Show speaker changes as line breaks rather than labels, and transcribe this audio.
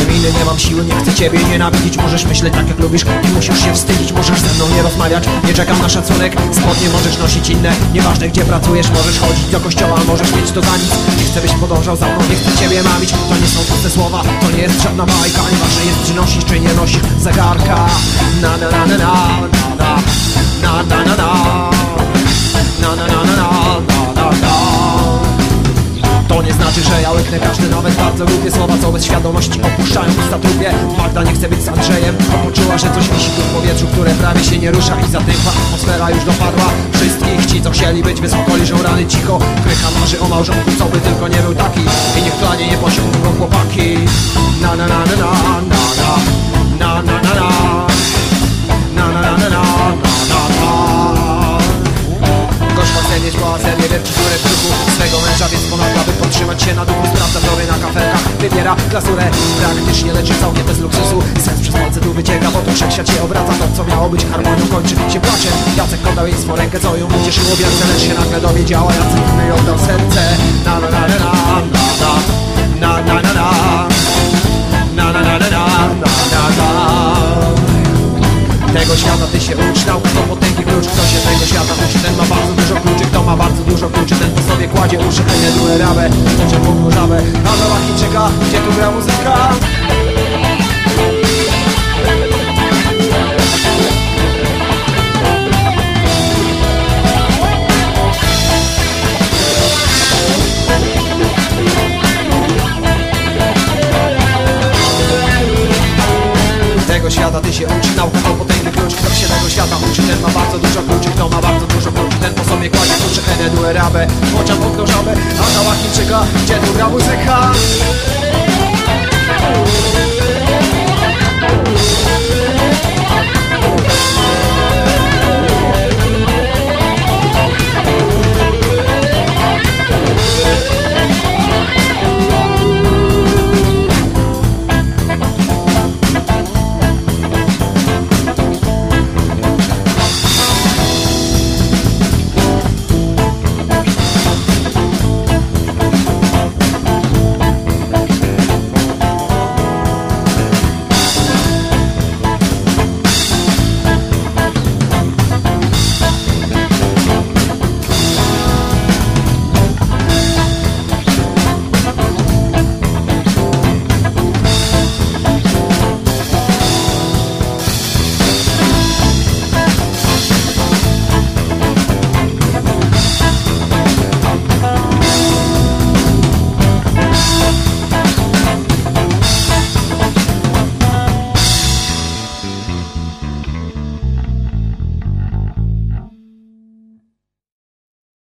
chwilę nie mam siły, nie chcę ciebie nienawidzić Możesz myśleć tak jak lubisz i musisz się wstydzić Możesz ze mną nie rozmawiać, nie czekam na szacunek Spodnie możesz nosić inne, nieważne gdzie pracujesz Możesz chodzić do kościoła, możesz mieć to za nic Nie chcę byś podążał za mną, nie chcę ciebie mamić To nie są puste słowa, to nie jest żadna bajka Nieważne jest czy nosisz czy nie nosisz zegarka na na na na na na na na na na na na na znaczy, że ja łyknę każdy nawet bardzo lubię Słowa, co bez świadomości opuszczają usta trupie Magda nie chce być z Andrzejem. Poczuła, że coś wisi tu w powietrzu, które prawie się nie rusza I zatykła, atmosfera już dopadła. Wszystkich ci, co chcieli być wysoko liżą rany cicho. Krycha marzy o małżonku, co by tylko nie był taki. I niech planie nie posiągną chłopaki. Na na na na na wybiera klasurę Praktycznie leczy całkiem bez luksusu Sens przez palce tu wycieka, bo tu wszechświat się obraca To co miało być harmonią kończy się płaczem Jacek oddał jej swą rękę, co ją ucieszyło wielce Lecz się nagle dowiedziała, Jacek inny ją serce Na na na na na na na na na na na na na na na na na na tego świata ty się ucz Nauka to potęgi klucz Kto się tego świata uczy Ten ma bardzo dużo kluczy Kto ma bardzo dużo kluczy Ten nie kładzie uszy, nie dule rabę, rzeczy pogórzawe, a na Chińczyka, gdzie tu gra muzyka? Świata. Ty się uczy Nauka to potęgi klucz Kto się tego świata uczy. Ten ma bardzo dużo kluczy Kto ma bardzo dużo kluczy. Ten po sobie kładzie uszy Eneduę rabę Chociaż okno żabę A nowa Chińczyka Gdzie tu gra muzyka?